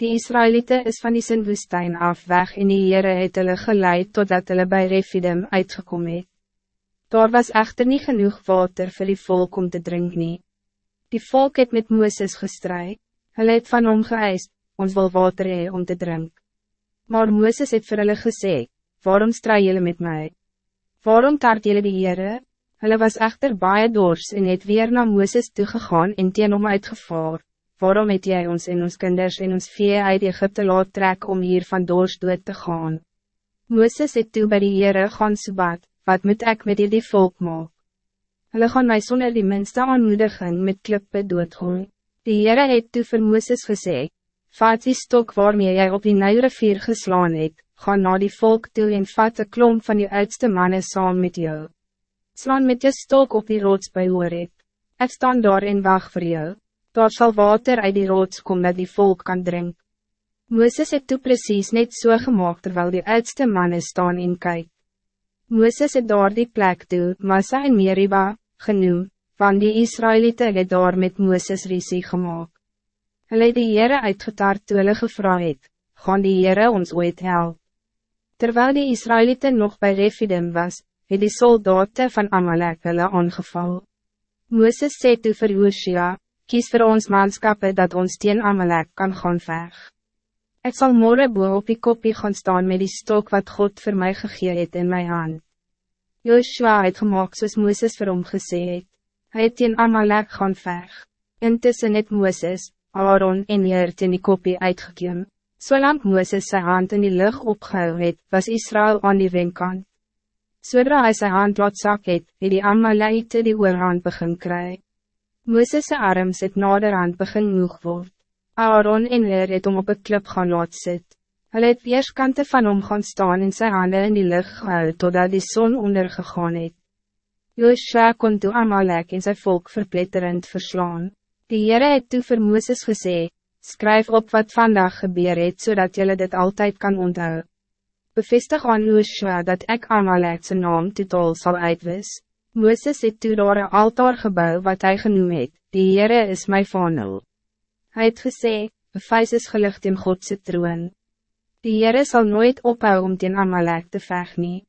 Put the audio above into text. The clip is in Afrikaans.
Die Israëlieten is van die Sinwoestijn af weg en die Heere het hulle geleid totdat hulle by Refidim uitgekom het. Daar was echter niet genoeg water voor die volk om te drinken. Nie. Die volk het met Mooses gestrui, hulle het van hom geëist, ons wil water hee om te drinken. Maar Mooses het vir hulle gesê, waarom strui julle met mij? Waarom taart julle die Heere? Hulle was echter baie dors en het weer naar Mooses toegegaan en teen hom uitgevaar. Waarom het jij ons en ons kinders en ons vee uit Egypte laat trek om hier van dors dood te gaan? Mooses het toe by die Heere gaan soebat, wat moet ik met die volk maak? Hulle gaan my sonder die minste aanmoediging met klippe doodgooi. Die Heere het toe vir Mooses gesê, Vat die stok waarmee jy op die Nijrivier geslaan het, gaan na die volk toe en vat een klomp van die oudste mannen saam met jou. Slaan met je stok op die rots bij. Ek staan daar en wacht voor jou. Daar zal water uit die rots komen dat die volk kan drinken. Mooses het toe precies net so gemaakt terwijl die oudste mannen staan en kyk. Mooses het daar die plek toe, Massa en Meriba, genoem, van die Israëlieten het daar met Mooses risie gemaakt. Hulle het die Heere uitgetaard toe hulle gevra het, gaan die Heere ons ooit help. Terwijl die Israëlieten nog bij Refidim was, het die soldaten van Amalek hulle aangeval. Mooses sê toe vir Joshua, kies voor ons manskappe dat ons teen Amalek kan gaan veg. Ik zal morgen boe op die kopie gaan staan met die stok wat God voor mij gegee het in mijn hand. Joshua het gemaakt soos Mooses vir hom gesê het. Hy het teen Amalek gaan veg. Intussen het Mooses, Aaron en Heer teen die kopie uitgekiem. Zolang Mooses zijn hand in die lucht opgehou het, was Israël aan die wenkant. Zodra hij zijn hand laat zak het, het die Amalekite die oorhand begin kry. Mooses' arms het naderhand begin moeg word. Aaron en Leer het om op een klip gaan laat sit. Hulle het weerskante van hom gaan staan en sy hande in die lucht gehou totdat die zon ondergegaan het. Joshua kon toe Amalek en sy volk verpletterend verslaan. Die Heere het toe vir Mooses gesê, skryf op wat vandaag gebeur het zodat jullie dit altijd kan onthou. Bevestig aan Joshua dat ik Amalek zijn naam titel zal uitwis. Mooses het toe daar een altaar gebouw wat hij genoemd het, die Heere is my vanel. Hij het gesê, bevijs is gelicht in Godse troon. Die Heere zal nooit ophouden om teen Amalek te vecht nie.